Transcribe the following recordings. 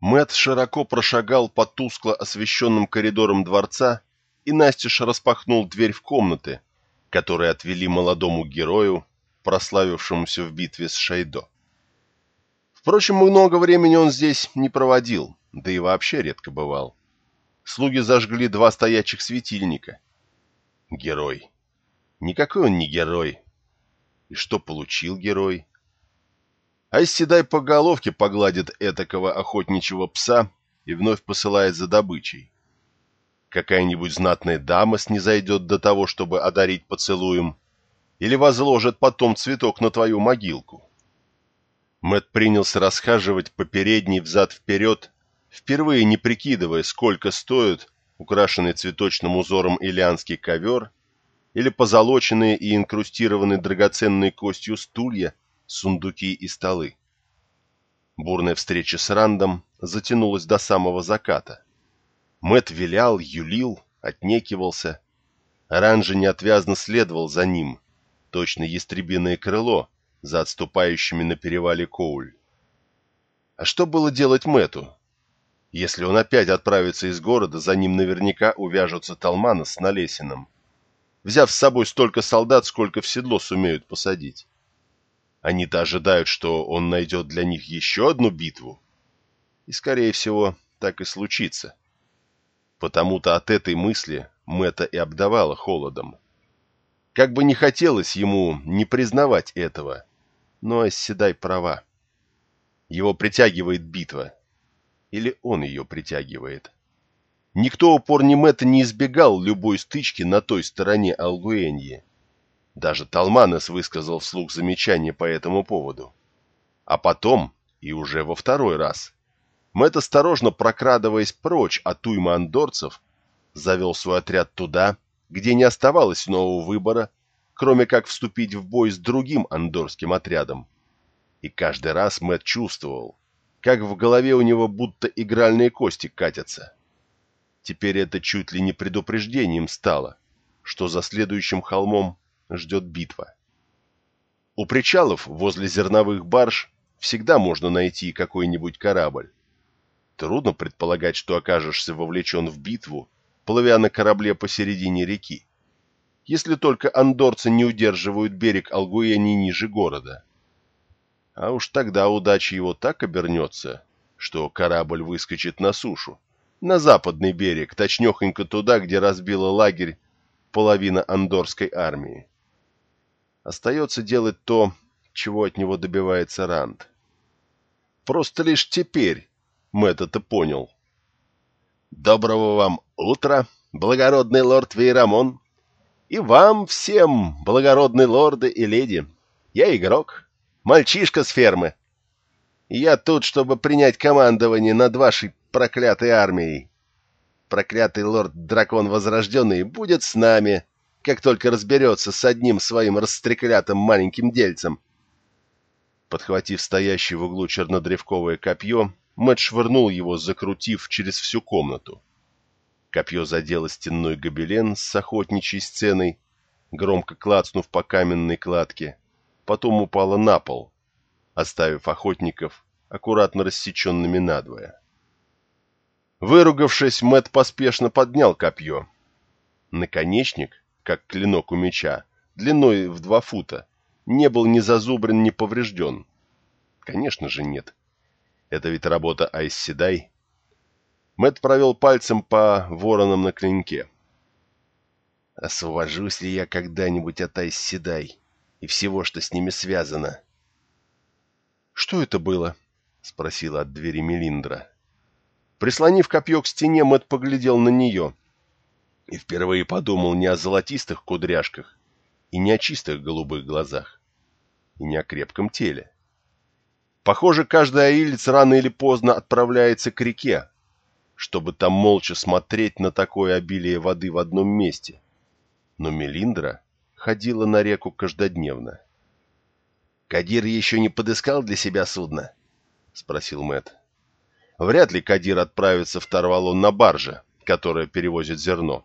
Мэт широко прошагал по тускло освещенным коридорам дворца и настежь распахнул дверь в комнаты, которые отвели молодому герою, прославившемуся в битве с Шайдо. Впрочем, много времени он здесь не проводил, да и вообще редко бывал. Слуги зажгли два стоячих светильника. Герой. Никакой он не герой. И что получил герой? Айседай по головке погладит этакого охотничьего пса и вновь посылает за добычей. Какая-нибудь знатная дама снизойдет до того, чтобы одарить поцелуем, или возложит потом цветок на твою могилку. Мэт принялся расхаживать по передней взад-вперед, впервые не прикидывая, сколько стоит украшенный цветочным узором илианский ковер или позолоченные и инкрустированные драгоценной костью стулья, сундуки и столы. Бурная встреча с Рандом затянулась до самого заката. Мэт вилял, юлил, отнекивался. Ран же неотвязно следовал за ним, точно ястребиное крыло за отступающими на перевале Коуль. А что было делать Мэту? Если он опять отправится из города, за ним наверняка увяжутся Талмана с Налесиным, взяв с собой столько солдат, сколько в седло сумеют посадить. Они-то ожидают, что он найдет для них еще одну битву. И, скорее всего, так и случится. Потому-то от этой мысли Мэтта и обдавала холодом. Как бы не хотелось ему не признавать этого, но Оседай права. Его притягивает битва. Или он ее притягивает. Никто упор ни Мэтта не избегал любой стычки на той стороне Алгуэньи. Даже Талманес высказал вслух замечание по этому поводу. А потом, и уже во второй раз, Мэтт, осторожно прокрадываясь прочь от уйма андорцев, завел свой отряд туда, где не оставалось нового выбора, кроме как вступить в бой с другим андорским отрядом. И каждый раз Мэтт чувствовал, как в голове у него будто игральные кости катятся. Теперь это чуть ли не предупреждением стало, что за следующим холмом ждет битва. У причалов возле зерновых барж всегда можно найти какой-нибудь корабль. Трудно предполагать, что окажешься вовлечен в битву, плывя на корабле посередине реки. Если только андорцы не удерживают берег Алгуэни ниже города. А уж тогда удача его так обернется, что корабль выскочит на сушу, на западный берег, точнёхонько туда, где разбила лагерь половина андорской армии. Остается делать то, чего от него добивается Ранд. Просто лишь теперь Мэтт это понял. «Доброго вам утра, благородный лорд Вейрамон, и вам всем, благородные лорды и леди. Я игрок, мальчишка с фермы. Я тут, чтобы принять командование над вашей проклятой армией. Проклятый лорд-дракон Возрожденный будет с нами, как только разберется с одним своим растреклятым маленьким дельцем. Подхватив стоящее в углу чернодревковое копье, Мэтт швырнул его, закрутив через всю комнату. Копье задело стенной гобелен с охотничьей сценой, громко клацнув по каменной кладке, потом упало на пол, оставив охотников аккуратно рассеченными надвое. Выругавшись, Мэт поспешно поднял копье. Наконечник, как клинок у меча, длиной в два фута, не был ни зазубрен, ни поврежден. Конечно же нет. Это ведь работа Айсседай. Мэт провел пальцем по воронам на клинке. Освобожусь ли я когда-нибудь от Айсседай и всего, что с ними связано? «Что это было?» — спросила от двери Мелиндра. Прислонив копье к стене, Мэт поглядел на нее — и впервые подумал не о золотистых кудряшках и не о чистых голубых глазах, и не о крепком теле. Похоже, каждый аилец рано или поздно отправляется к реке, чтобы там молча смотреть на такое обилие воды в одном месте. Но Мелиндра ходила на реку каждодневно. «Кадир еще не подыскал для себя судно?» — спросил Мэт. «Вряд ли Кадир отправится в Тарвалон на барже, которая перевозит зерно.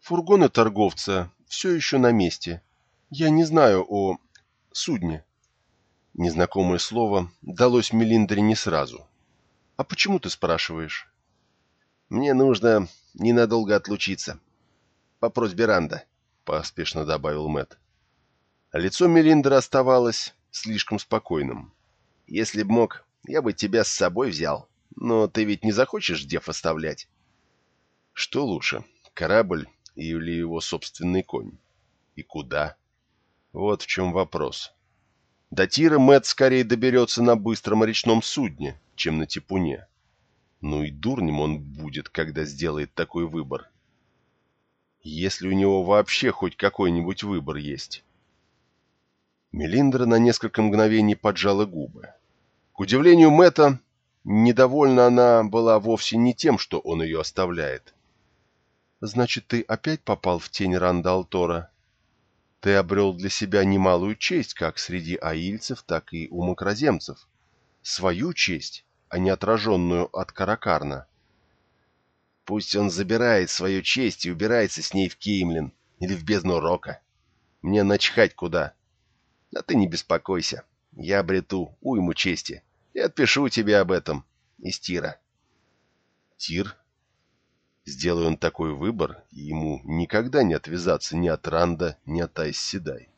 Фургоны торговца все еще на месте. Я не знаю о судне. Незнакомое слово далось Мелиндре не сразу. «А почему ты спрашиваешь?» «Мне нужно ненадолго отлучиться. По просьбе Ранда», — поспешно добавил Мэт. Лицо Мелиндера оставалось слишком спокойным. «Если б мог, я бы тебя с собой взял. Но ты ведь не захочешь Дев оставлять?» «Что лучше, корабль или его собственный конь? И куда?» Вот в чем вопрос. До Тира Мэтт скорее доберется на быстром речном судне, чем на Типуне. Ну и дурнем он будет, когда сделает такой выбор. Если у него вообще хоть какой-нибудь выбор есть. Мелиндра на несколько мгновений поджала губы. К удивлению Мэтта, недовольна она была вовсе не тем, что он ее оставляет. «Значит, ты опять попал в тень Ранда Алтора?» Ты обрел для себя немалую честь как среди аильцев, так и у макроземцев. Свою честь, а не отраженную от Каракарна. Пусть он забирает свою честь и убирается с ней в Кеймлин или в бездну Рока. Мне начхать куда. А ты не беспокойся. Я обрету уйму чести и отпишу тебе об этом из Тира. Тир Сделай он такой выбор, ему никогда не отвязаться ни от Ранда, ни от Айс Седай.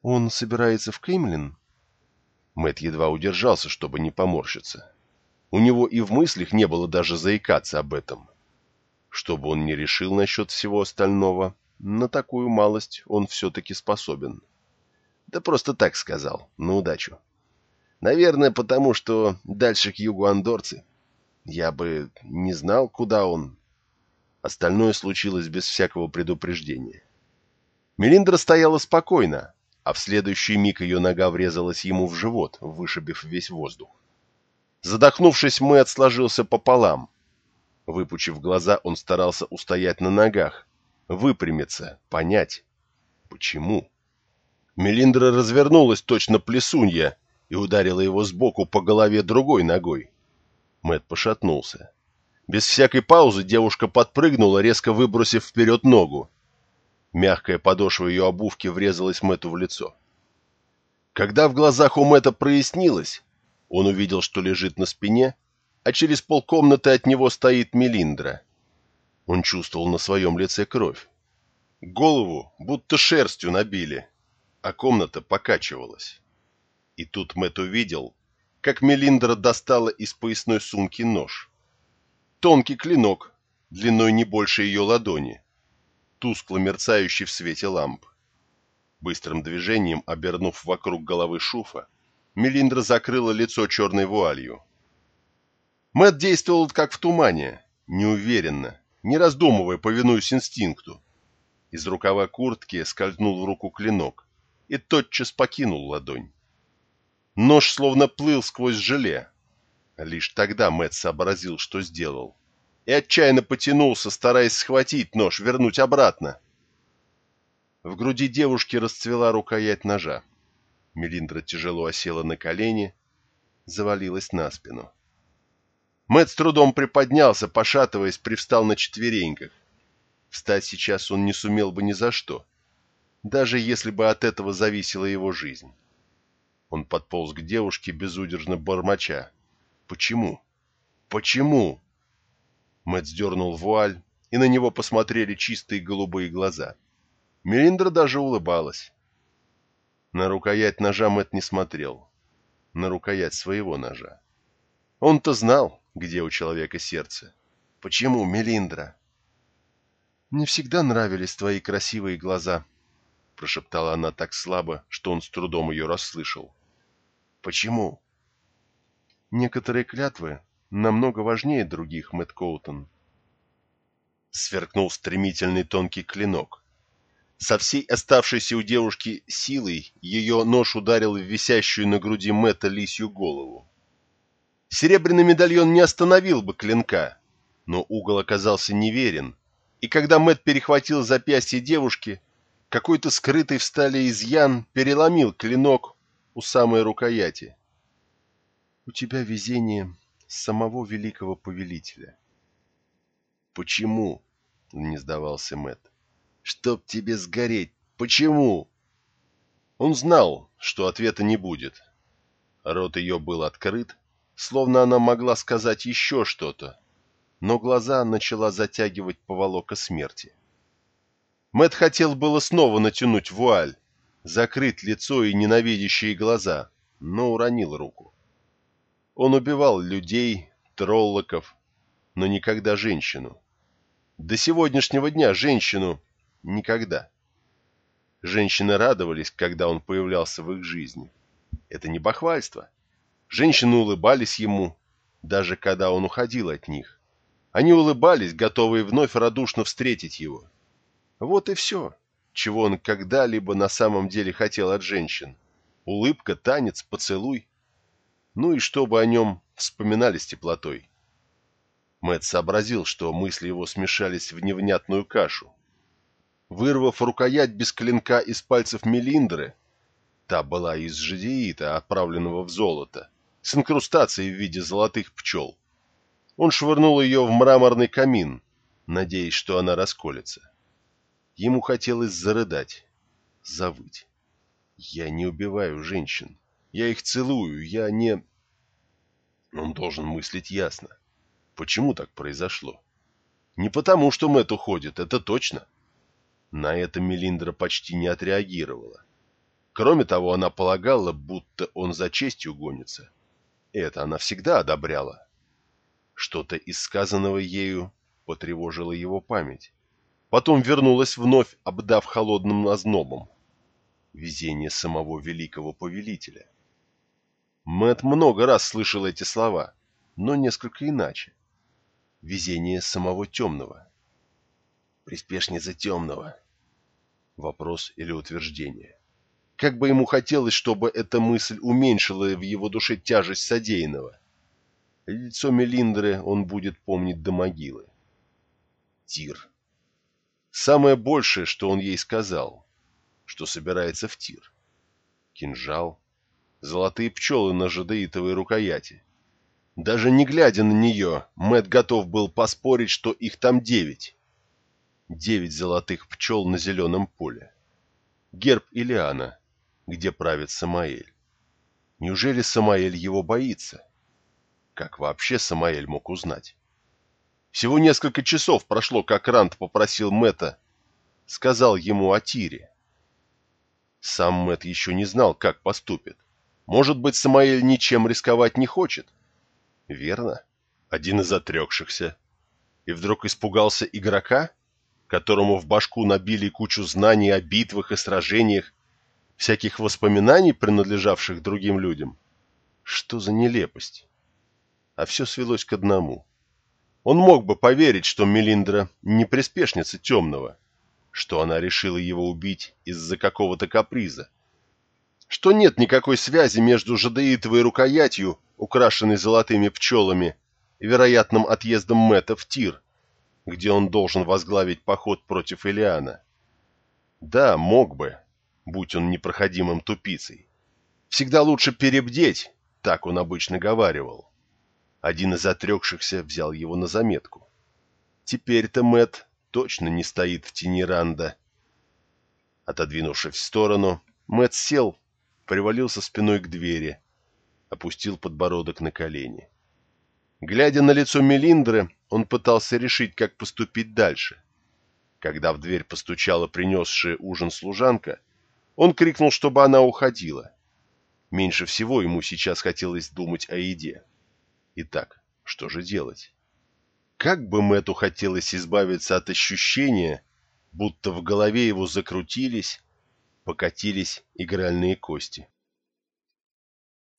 «Он собирается в Кеймлин?» Мэт едва удержался, чтобы не поморщиться. У него и в мыслях не было даже заикаться об этом. Что бы он ни решил насчет всего остального, на такую малость он все-таки способен. Да просто так сказал, на удачу. Наверное, потому что дальше к югу андорцы. Я бы не знал, куда он. Остальное случилось без всякого предупреждения. Мелиндра стояла спокойно, а в следующий миг ее нога врезалась ему в живот, вышибив весь воздух. Задохнувшись, Мэтт сложился пополам. Выпучив глаза, он старался устоять на ногах, выпрямиться, понять, почему. Мелиндра развернулась точно плесунья и ударила его сбоку по голове другой ногой. Мэт пошатнулся. Без всякой паузы девушка подпрыгнула, резко выбросив вперед ногу. Мягкая подошва ее обувки врезалась Мэту в лицо. Когда в глазах у Мэта прояснилось, он увидел, что лежит на спине, а через полкомнаты от него стоит Мелиндра. Он чувствовал на своем лице кровь. Голову будто шерстью набили, а комната покачивалась. И тут Мэт увидел, как Мелиндра достала из поясной сумки нож. Тонкий клинок, длиной не больше ее ладони, тускло мерцающий в свете ламп. Быстрым движением, обернув вокруг головы шуфа, Мелиндра закрыла лицо черной вуалью. Мэт действовал как в тумане, неуверенно, не раздумывая, повинуясь инстинкту. Из рукава куртки скользнул в руку клинок и тотчас покинул ладонь. Нож словно плыл сквозь желе. Лишь тогда Мэт сообразил, что сделал, и отчаянно потянулся, стараясь схватить нож, вернуть обратно. В груди девушки расцвела рукоять ножа. Мелиндра тяжело осела на колени, завалилась на спину. Мэт с трудом приподнялся, пошатываясь, привстал на четвереньках. Встать сейчас он не сумел бы ни за что, даже если бы от этого зависела его жизнь. Он подполз к девушке, безудержно бормоча. «Почему? Почему?» Мэтт сдернул вуаль, и на него посмотрели чистые голубые глаза. Мелиндра даже улыбалась. На рукоять ножа Мэтт не смотрел. На рукоять своего ножа. Он-то знал, где у человека сердце. «Почему, Мелиндра?» «Мне всегда нравились твои красивые глаза», — прошептала она так слабо, что он с трудом ее расслышал. «Почему?» «Некоторые клятвы намного важнее других, Мэтт Коутон». Сверкнул стремительный тонкий клинок. Со всей оставшейся у девушки силой ее нож ударил в висящую на груди Мэтта лисью голову. Серебряный медальон не остановил бы клинка, но угол оказался неверен, и когда Мэтт перехватил запястье девушки, какой-то скрытый в стали изъян переломил клинок у самой рукояти. У тебя везение самого великого повелителя. Почему? Не сдавался Мэт. Чтоб тебе сгореть. Почему? Он знал, что ответа не будет. Рот ее был открыт, словно она могла сказать еще что-то, но глаза начала затягивать поволока смерти. Мэт хотел было снова натянуть вуаль, закрыть лицо и ненавидящие глаза, но уронил руку. Он убивал людей, троллоков, но никогда женщину. До сегодняшнего дня женщину никогда. Женщины радовались, когда он появлялся в их жизни. Это не бахвальство. Женщины улыбались ему, даже когда он уходил от них. Они улыбались, готовые вновь радушно встретить его. Вот и все, чего он когда-либо на самом деле хотел от женщин. Улыбка, танец, поцелуй. Ну и чтобы о нем вспоминали с теплотой. Мэтт сообразил, что мысли его смешались в невнятную кашу. Вырвав рукоять без клинка из пальцев Мелиндры, та была из жадеита, отправленного в золото, с инкрустацией в виде золотых пчел. Он швырнул ее в мраморный камин, надеясь, что она расколется. Ему хотелось зарыдать, завыть. «Я не убиваю женщин. Я их целую. Я не...» Он должен мыслить ясно. Почему так произошло? Не потому, что Мэтт уходит, это точно. На это Мелиндра почти не отреагировала. Кроме того, она полагала, будто он за честью гонится. Это она всегда одобряла. Что-то из сказанного ею потревожило его память. Потом вернулась вновь, обдав холодным ознобом. Везение самого великого повелителя. Мэт много раз слышал эти слова, но несколько иначе. Везение самого темного. Приспешница темного. Вопрос или утверждение. Как бы ему хотелось, чтобы эта мысль уменьшила в его душе тяжесть содеянного. Лицо Мелиндры он будет помнить до могилы. Тир. Самое большее, что он ей сказал, что собирается в тир. Кинжал, золотые пчелы на жадеитовой рукояти. Даже не глядя на нее, Мэт готов был поспорить, что их там девять. Девять золотых пчел на зеленом поле. Герб Илиана, где правит Самаэль. Неужели Самаэль его боится? Как вообще Самаэль мог узнать? Всего несколько часов прошло, как Рант попросил Мэтта, сказал ему о Тире. Сам Мэт еще не знал, как поступит. Может быть, Самаэль ничем рисковать не хочет? Верно. Один из отрекшихся. И вдруг испугался игрока, которому в башку набили кучу знаний о битвах и сражениях, всяких воспоминаний, принадлежавших другим людям. Что за нелепость? А все свелось к одному. Он мог бы поверить, что Мелиндра не приспешница темного, что она решила его убить из-за какого-то каприза, что нет никакой связи между жадеитовой рукоятью, украшенной золотыми пчелами, и вероятным отъездом Мэтта в Тир, где он должен возглавить поход против Элиана. Да, мог бы, будь он непроходимым тупицей. Всегда лучше перебдеть, так он обычно говаривал. Один из отрекшихся взял его на заметку. Теперь-то Мэт точно не стоит в тени Ранда. Отодвинувшись в сторону, Мэт сел привалился спиной к двери, опустил подбородок на колени. Глядя на лицо Мелиндры, он пытался решить, как поступить дальше. Когда в дверь постучала принесшая ужин служанка, он крикнул, чтобы она уходила. Меньше всего ему сейчас хотелось думать о еде. Итак, что же делать? Как бы Мэтту хотелось избавиться от ощущения, будто в голове его закрутились покатились игральные кости.